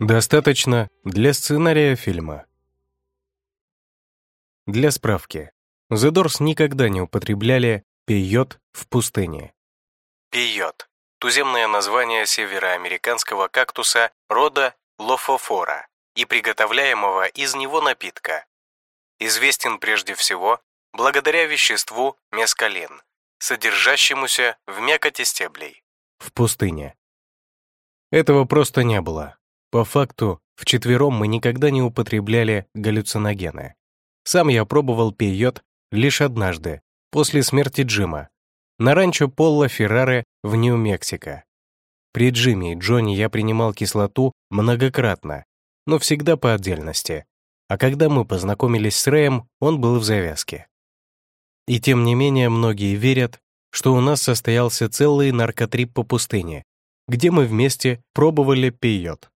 Достаточно для сценария фильма. Для справки. The Doors никогда не употребляли пейот в пустыне. Пейот – туземное название североамериканского кактуса рода лофофора и приготовляемого из него напитка. Известен прежде всего благодаря веществу мескалин, содержащемуся в мякоти стеблей. В пустыне. Этого просто не было. По факту, вчетвером мы никогда не употребляли галлюциногены. Сам я пробовал пейот лишь однажды, после смерти Джима, на ранчо Полла Ферраре в Нью-Мексико. При Джимми и Джонни я принимал кислоту многократно, но всегда по отдельности. А когда мы познакомились с Рэем, он был в завязке. И тем не менее многие верят, что у нас состоялся целый наркотрип по пустыне, где мы вместе пробовали пейот.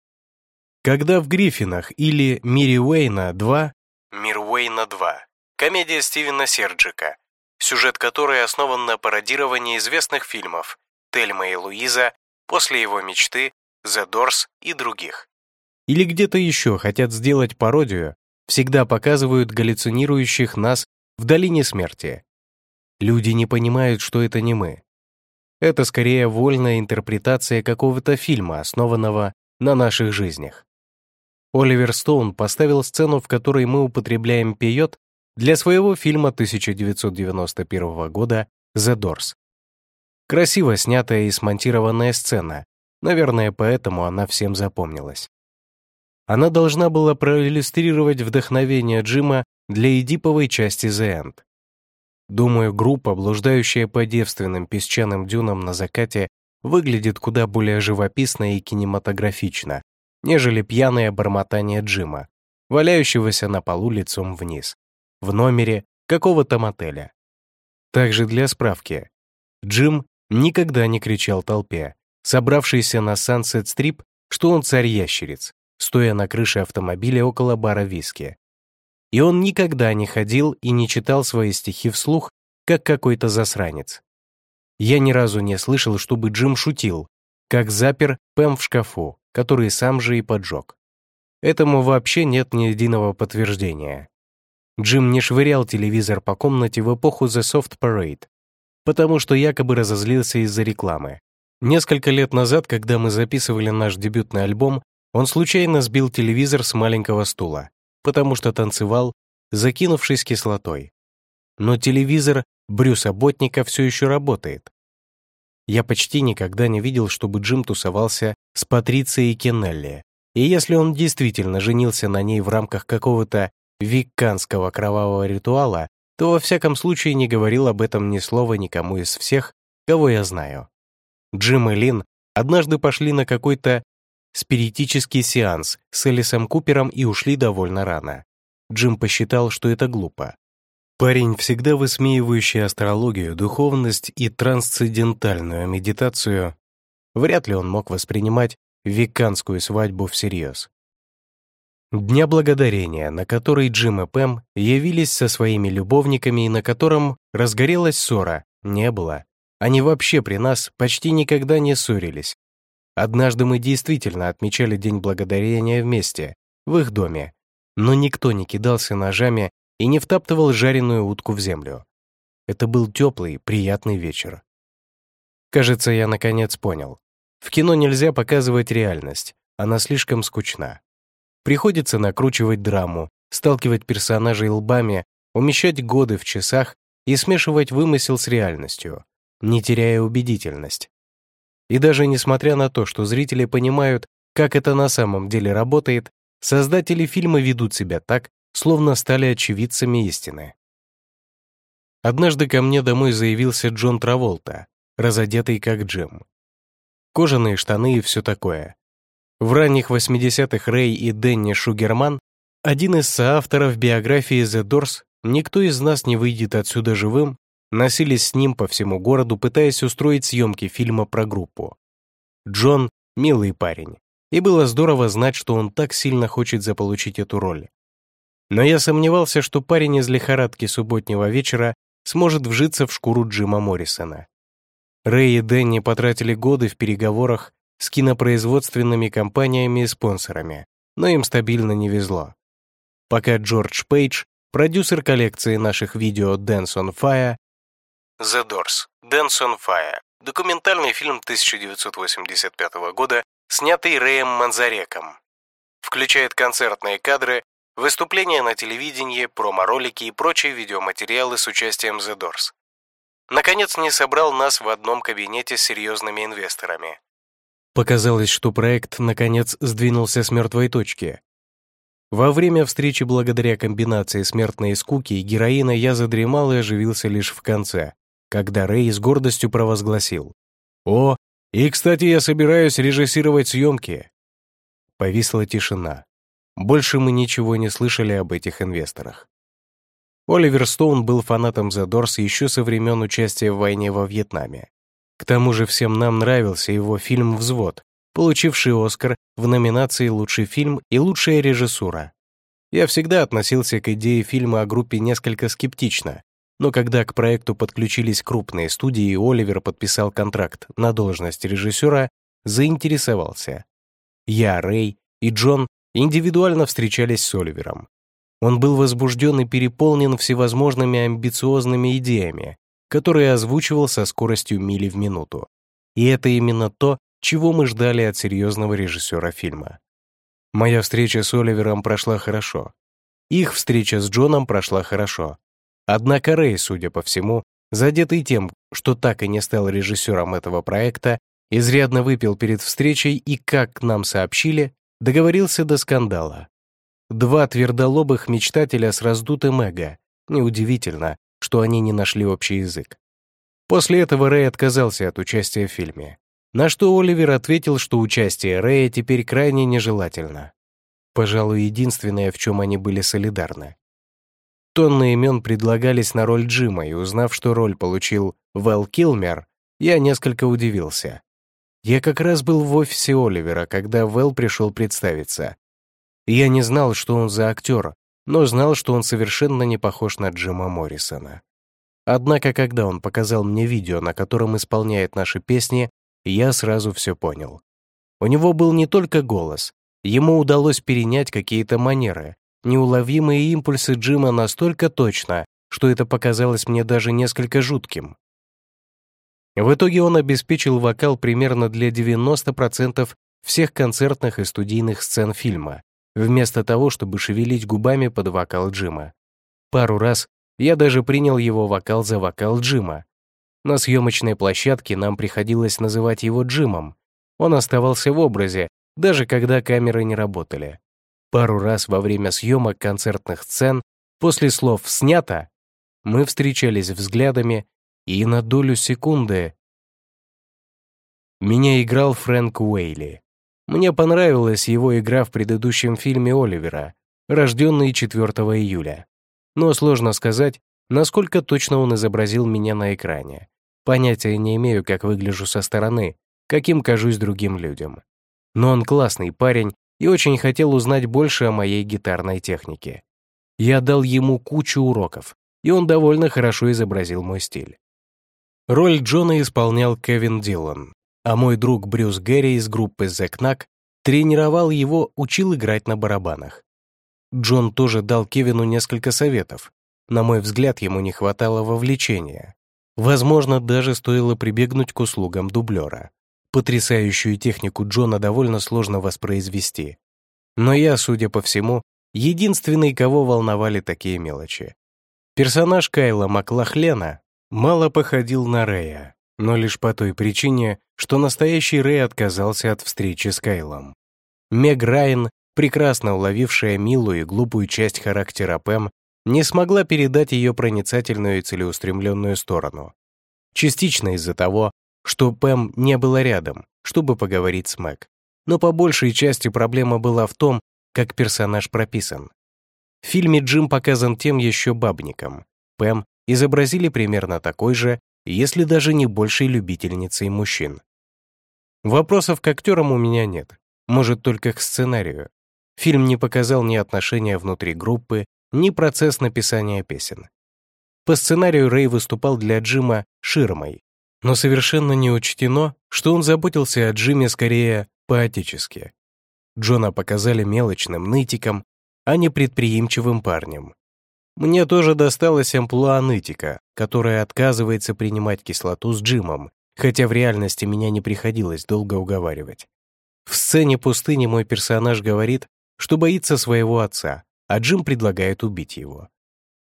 Когда в «Гриффинах» или «Мире Уэйна 2» «Мир Уэйна 2» комедия Стивена Серджика, сюжет которой основан на пародировании известных фильмов «Тельма и Луиза», «После его мечты», «The Doors» и других. Или где-то еще хотят сделать пародию, всегда показывают галлюцинирующих нас в долине смерти. Люди не понимают, что это не мы. Это скорее вольная интерпретация какого-то фильма, основанного на наших жизнях. Оливер Стоун поставил сцену, в которой мы употребляем пейот, для своего фильма 1991 года «The Doors». Красиво снятая и смонтированная сцена, наверное, поэтому она всем запомнилась. Она должна была проиллюстрировать вдохновение Джима для эдиповой части The End. Думаю, группа, блуждающая по девственным песчаным дюнам на закате, выглядит куда более живописно и кинематографично, нежели пьяное бормотание Джима, валяющегося на полу лицом вниз, в номере какого-то мотеля. Также для справки. Джим никогда не кричал толпе, собравшейся на Strip, что он царь-ящериц, стоя на крыше автомобиля около бара виски. И он никогда не ходил и не читал свои стихи вслух, как какой-то засранец. Я ни разу не слышал, чтобы Джим шутил, как запер Пэм в шкафу, который сам же и поджег. Этому вообще нет ни единого подтверждения. Джим не швырял телевизор по комнате в эпоху The Soft Parade, потому что якобы разозлился из-за рекламы. Несколько лет назад, когда мы записывали наш дебютный альбом, он случайно сбил телевизор с маленького стула, потому что танцевал, закинувшись кислотой. Но телевизор Брюса Ботника все еще работает. Я почти никогда не видел, чтобы Джим тусовался с Патрицией Кеннелли. И если он действительно женился на ней в рамках какого-то викканского кровавого ритуала, то во всяком случае не говорил об этом ни слова никому из всех, кого я знаю. Джим и Лин однажды пошли на какой-то спиритический сеанс с Элисом Купером и ушли довольно рано. Джим посчитал, что это глупо. Парень, всегда высмеивающий астрологию, духовность и трансцендентальную медитацию, вряд ли он мог воспринимать веканскую свадьбу всерьез. Дня Благодарения, на который Джим и Пэм явились со своими любовниками и на котором разгорелась ссора, не было. Они вообще при нас почти никогда не ссорились. Однажды мы действительно отмечали День Благодарения вместе, в их доме, но никто не кидался ножами и не втаптывал жареную утку в землю. Это был теплый, приятный вечер. Кажется, я наконец понял. В кино нельзя показывать реальность, она слишком скучна. Приходится накручивать драму, сталкивать персонажей лбами, умещать годы в часах и смешивать вымысел с реальностью, не теряя убедительность. И даже несмотря на то, что зрители понимают, как это на самом деле работает, создатели фильма ведут себя так, словно стали очевидцами истины. Однажды ко мне домой заявился Джон Траволта, разодетый как Джим. Кожаные штаны и все такое. В ранних 80-х Рэй и Дэнни Шугерман, один из соавторов биографии The Doors, никто из нас не выйдет отсюда живым, носились с ним по всему городу, пытаясь устроить съемки фильма про группу. Джон — милый парень, и было здорово знать, что он так сильно хочет заполучить эту роль. Но я сомневался, что парень из лихорадки субботнего вечера сможет вжиться в шкуру Джима Моррисона. Рэй и Дэнни потратили годы в переговорах с кинопроизводственными компаниями и спонсорами, но им стабильно не везло. Пока Джордж Пейдж, продюсер коллекции наших видео Dance on Fire, The Doors, Dance on Fire, документальный фильм 1985 года, снятый Рэем Манзареком, включает концертные кадры, выступления на телевидении, промо-ролики и прочие видеоматериалы с участием The Doors. Наконец, не собрал нас в одном кабинете с серьезными инвесторами. Показалось, что проект, наконец, сдвинулся с мертвой точки. Во время встречи благодаря комбинации смертной скуки и героина я задремал и оживился лишь в конце, когда Рэй с гордостью провозгласил. «О, и, кстати, я собираюсь режиссировать съемки». Повисла тишина. Больше мы ничего не слышали об этих инвесторах. Оливер Стоун был фанатом The Doors еще со времен участия в войне во Вьетнаме. К тому же всем нам нравился его фильм «Взвод», получивший «Оскар» в номинации «Лучший фильм» и «Лучшая режиссура». Я всегда относился к идее фильма о группе несколько скептично, но когда к проекту подключились крупные студии и Оливер подписал контракт на должность режиссера, заинтересовался. Я, Рэй и Джон индивидуально встречались с Оливером. Он был возбужден и переполнен всевозможными амбициозными идеями, которые озвучивал со скоростью мили в минуту. И это именно то, чего мы ждали от серьезного режиссера фильма. Моя встреча с Оливером прошла хорошо. Их встреча с Джоном прошла хорошо. Однако Рэй, судя по всему, задетый тем, что так и не стал режиссером этого проекта, изрядно выпил перед встречей и, как нам сообщили, договорился до скандала. Два твердолобых мечтателя с раздутым эго. Неудивительно, что они не нашли общий язык. После этого Рэй отказался от участия в фильме, на что Оливер ответил, что участие Рэя теперь крайне нежелательно. Пожалуй, единственное, в чем они были солидарны. Тонны имен предлагались на роль Джима, и узнав, что роль получил Вэл Килмер, я несколько удивился. Я как раз был в офисе Оливера, когда Вэл пришел представиться. Я не знал, что он за актер, но знал, что он совершенно не похож на Джима Моррисона. Однако, когда он показал мне видео, на котором исполняет наши песни, я сразу все понял. У него был не только голос, ему удалось перенять какие-то манеры, неуловимые импульсы Джима настолько точно, что это показалось мне даже несколько жутким. В итоге он обеспечил вокал примерно для 90% всех концертных и студийных сцен фильма, вместо того, чтобы шевелить губами под вокал Джима. Пару раз я даже принял его вокал за вокал Джима. На съемочной площадке нам приходилось называть его Джимом. Он оставался в образе, даже когда камеры не работали. Пару раз во время съемок концертных сцен, после слов «снято», мы встречались взглядами и на долю секунды меня играл Фрэнк Уэйли. Мне понравилась его игра в предыдущем фильме Оливера, рожденный 4 июля. Но сложно сказать, насколько точно он изобразил меня на экране. Понятия не имею, как выгляжу со стороны, каким кажусь другим людям. Но он классный парень и очень хотел узнать больше о моей гитарной технике. Я дал ему кучу уроков, и он довольно хорошо изобразил мой стиль. Роль Джона исполнял Кевин Дилан, а мой друг Брюс Гэри из группы The Knack тренировал его, учил играть на барабанах. Джон тоже дал Кевину несколько советов. На мой взгляд, ему не хватало вовлечения. Возможно, даже стоило прибегнуть к услугам дублера. Потрясающую технику Джона довольно сложно воспроизвести. Но я, судя по всему, единственный, кого волновали такие мелочи. Персонаж Кайла Маклахлена мало походил на Рэя, но лишь по той причине, что настоящий Рэй отказался от встречи с Кайлом. Мег Райан, прекрасно уловившая милую и глупую часть характера Пэм, не смогла передать ее проницательную и целеустремленную сторону. Частично из-за того, что Пэм не было рядом, чтобы поговорить с Мэг. Но по большей части проблема была в том, как персонаж прописан. В фильме Джим показан тем еще бабником. Пэм изобразили примерно такой же, если даже не большей любительницей мужчин. Вопросов к актерам у меня нет, может, только к сценарию. Фильм не показал ни отношения внутри группы, ни процесс написания песен. По сценарию Рэй выступал для Джима ширмой, но совершенно не учтено, что он заботился о Джиме скорее поотечески. Джона показали мелочным нытиком, а не предприимчивым парнем. Мне тоже досталось амплуа нытика, которая отказывается принимать кислоту с Джимом, хотя в реальности меня не приходилось долго уговаривать. В сцене пустыни мой персонаж говорит, что боится своего отца, а Джим предлагает убить его.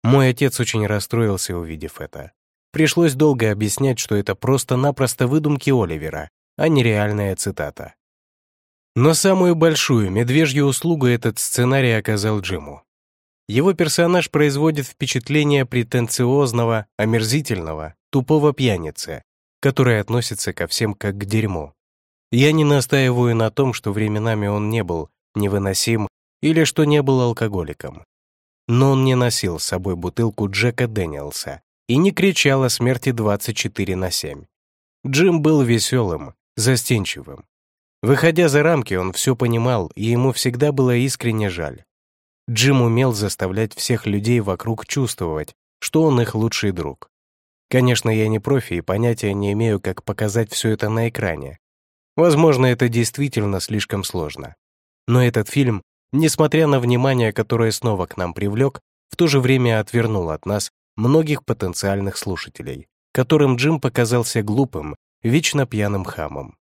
Мой отец очень расстроился, увидев это. Пришлось долго объяснять, что это просто-напросто выдумки Оливера, а не реальная цитата. Но самую большую медвежью услугу этот сценарий оказал Джиму. Его персонаж производит впечатление претенциозного, омерзительного, тупого пьяницы, который относится ко всем как к дерьму. Я не настаиваю на том, что временами он не был невыносим или что не был алкоголиком. Но он не носил с собой бутылку Джека Дэниелса и не кричал о смерти 24 на 7. Джим был веселым, застенчивым. Выходя за рамки, он все понимал, и ему всегда было искренне жаль. Джим умел заставлять всех людей вокруг чувствовать, что он их лучший друг. Конечно, я не профи и понятия не имею, как показать все это на экране. Возможно, это действительно слишком сложно. Но этот фильм, несмотря на внимание, которое снова к нам привлек, в то же время отвернул от нас многих потенциальных слушателей, которым Джим показался глупым, вечно пьяным хамом.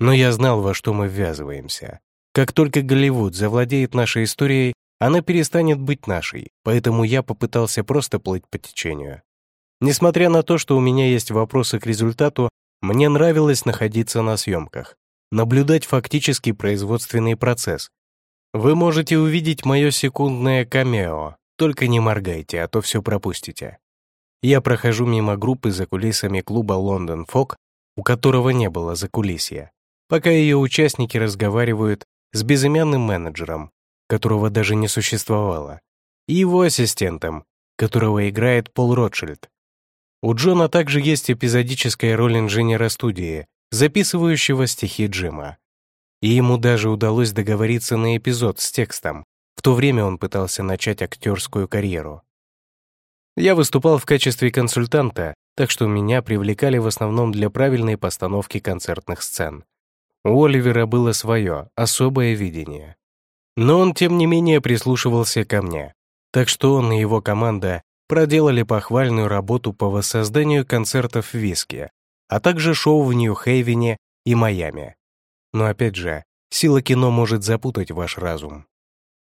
Но я знал, во что мы ввязываемся. Как только Голливуд завладеет нашей историей, она перестанет быть нашей, поэтому я попытался просто плыть по течению. Несмотря на то, что у меня есть вопросы к результату, мне нравилось находиться на съемках, наблюдать фактический производственный процесс. Вы можете увидеть мое секундное камео, только не моргайте, а то все пропустите. Я прохожу мимо группы за кулисами клуба «Лондон Фок», у которого не было закулисья, пока ее участники разговаривают с безымянным менеджером, которого даже не существовало, и его ассистентом, которого играет Пол Ротшильд. У Джона также есть эпизодическая роль инженера студии, записывающего стихи Джима. И ему даже удалось договориться на эпизод с текстом. В то время он пытался начать актерскую карьеру. Я выступал в качестве консультанта, так что меня привлекали в основном для правильной постановки концертных сцен. У Оливера было свое, особое видение. Но он, тем не менее, прислушивался ко мне. Так что он и его команда проделали похвальную работу по воссозданию концертов в Виске, а также шоу в Нью-Хейвене и Майами. Но опять же, сила кино может запутать ваш разум.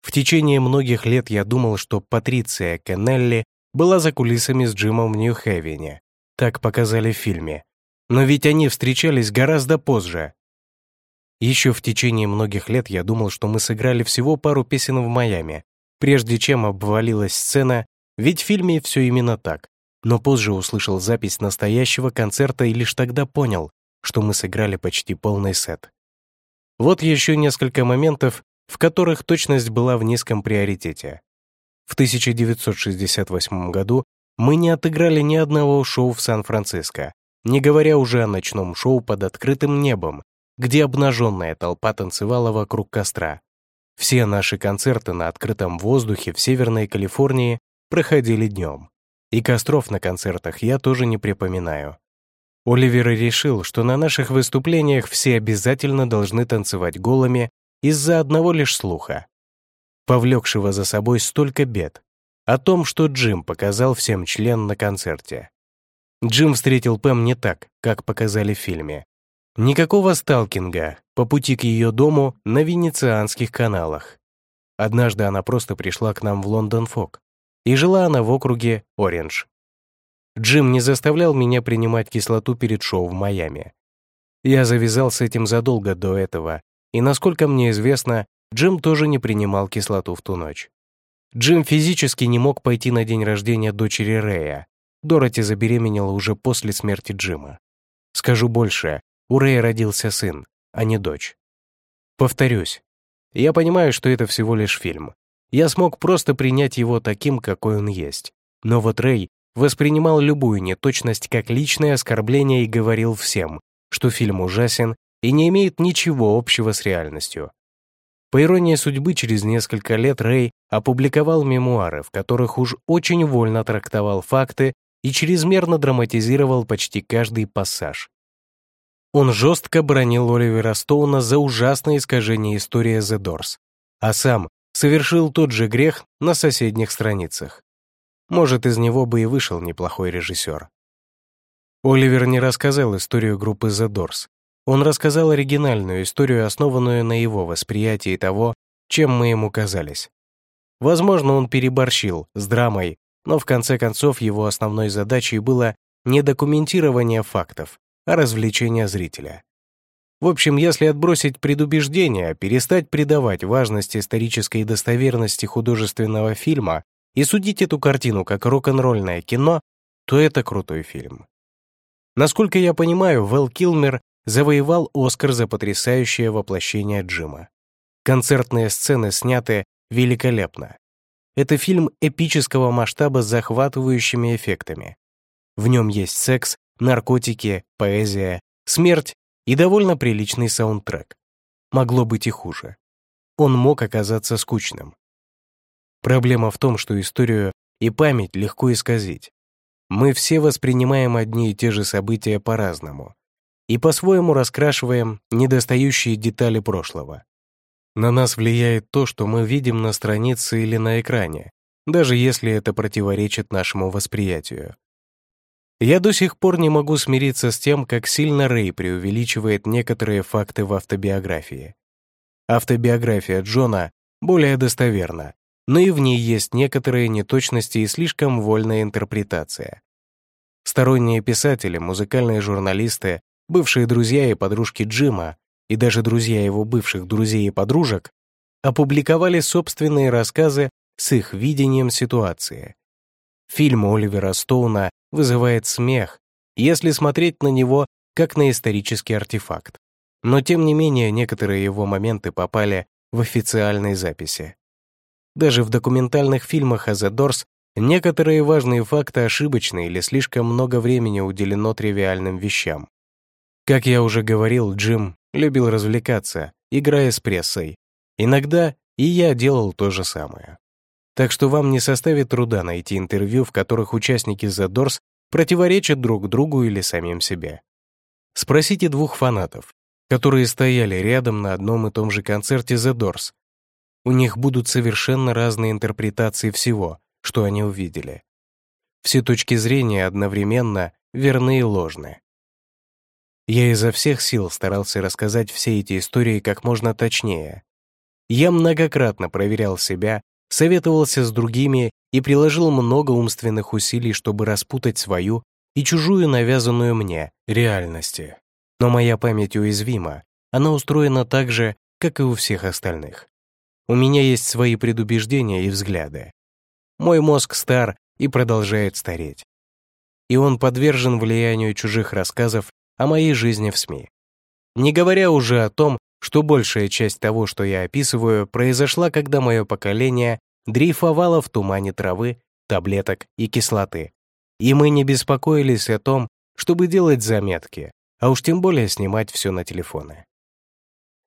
В течение многих лет я думал, что Патриция Кеннелли была за кулисами с Джимом в Нью-Хейвене. Так показали в фильме. Но ведь они встречались гораздо позже, еще в течение многих лет я думал, что мы сыграли всего пару песен в Майами, прежде чем обвалилась сцена, ведь в фильме все именно так. Но позже услышал запись настоящего концерта и лишь тогда понял, что мы сыграли почти полный сет. Вот еще несколько моментов, в которых точность была в низком приоритете. В 1968 году мы не отыграли ни одного шоу в Сан-Франциско, не говоря уже о ночном шоу под открытым небом, где обнаженная толпа танцевала вокруг костра. Все наши концерты на открытом воздухе в Северной Калифорнии проходили днем. И костров на концертах я тоже не припоминаю. Оливер решил, что на наших выступлениях все обязательно должны танцевать голыми из-за одного лишь слуха, повлекшего за собой столько бед, о том, что Джим показал всем член на концерте. Джим встретил Пэм не так, как показали в фильме. Никакого сталкинга по пути к ее дому на венецианских каналах. Однажды она просто пришла к нам в Лондон Фок, и жила она в округе Ориндж. Джим не заставлял меня принимать кислоту перед шоу в Майами. Я завязал с этим задолго до этого, и, насколько мне известно, Джим тоже не принимал кислоту в ту ночь. Джим физически не мог пойти на день рождения дочери Рэя. Дороти забеременела уже после смерти Джима. Скажу больше, у Рэя родился сын, а не дочь. Повторюсь, я понимаю, что это всего лишь фильм. Я смог просто принять его таким, какой он есть. Но вот Рэй воспринимал любую неточность как личное оскорбление и говорил всем, что фильм ужасен и не имеет ничего общего с реальностью. По иронии судьбы, через несколько лет Рэй опубликовал мемуары, в которых уж очень вольно трактовал факты и чрезмерно драматизировал почти каждый пассаж. Он жестко бронил Оливера Стоуна за ужасное искажение истории The Doors, а сам совершил тот же грех на соседних страницах. Может, из него бы и вышел неплохой режиссер. Оливер не рассказал историю группы The Doors. Он рассказал оригинальную историю, основанную на его восприятии того, чем мы ему казались. Возможно, он переборщил с драмой, но в конце концов его основной задачей было не документирование фактов, а развлечение зрителя. В общем, если отбросить предубеждения, перестать придавать важность исторической достоверности художественного фильма и судить эту картину как рок-н-ролльное кино, то это крутой фильм. Насколько я понимаю, Вэл Килмер завоевал Оскар за потрясающее воплощение Джима. Концертные сцены сняты великолепно. Это фильм эпического масштаба с захватывающими эффектами. В нем есть секс, наркотики, поэзия, смерть и довольно приличный саундтрек. Могло быть и хуже. Он мог оказаться скучным. Проблема в том, что историю и память легко исказить. Мы все воспринимаем одни и те же события по-разному и по-своему раскрашиваем недостающие детали прошлого. На нас влияет то, что мы видим на странице или на экране, даже если это противоречит нашему восприятию. Я до сих пор не могу смириться с тем, как сильно Рэй преувеличивает некоторые факты в автобиографии. Автобиография Джона более достоверна, но и в ней есть некоторые неточности и слишком вольная интерпретация. Сторонние писатели, музыкальные журналисты, бывшие друзья и подружки Джима и даже друзья его бывших друзей и подружек опубликовали собственные рассказы с их видением ситуации. Фильм Оливера Стоуна вызывает смех, если смотреть на него как на исторический артефакт. Но тем не менее некоторые его моменты попали в официальные записи. Даже в документальных фильмах о The Doors некоторые важные факты ошибочны или слишком много времени уделено тривиальным вещам. Как я уже говорил, Джим любил развлекаться, играя с прессой. Иногда и я делал то же самое. Так что вам не составит труда найти интервью, в которых участники The Doors противоречат друг другу или самим себе. Спросите двух фанатов, которые стояли рядом на одном и том же концерте The Doors. У них будут совершенно разные интерпретации всего, что они увидели. Все точки зрения одновременно верны и ложны. Я изо всех сил старался рассказать все эти истории как можно точнее. Я многократно проверял себя советовался с другими и приложил много умственных усилий, чтобы распутать свою и чужую навязанную мне реальности. Но моя память уязвима, она устроена так же, как и у всех остальных. У меня есть свои предубеждения и взгляды. Мой мозг стар и продолжает стареть. И он подвержен влиянию чужих рассказов о моей жизни в СМИ. Не говоря уже о том, что большая часть того, что я описываю, произошла, когда мое поколение дрейфовало в тумане травы, таблеток и кислоты. И мы не беспокоились о том, чтобы делать заметки, а уж тем более снимать все на телефоны.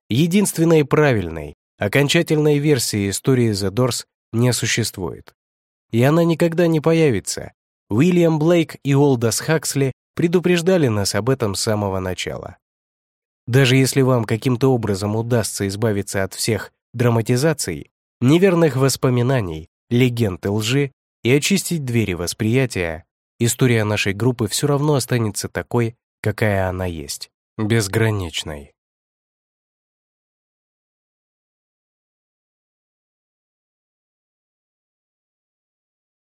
Единственной правильной, окончательной версии истории The Doors не существует. И она никогда не появится. Уильям Блейк и Олдас Хаксли предупреждали нас об этом с самого начала. Даже если вам каким-то образом удастся избавиться от всех драматизаций, неверных воспоминаний, легенд и лжи и очистить двери восприятия, история нашей группы все равно останется такой, какая она есть, безграничной.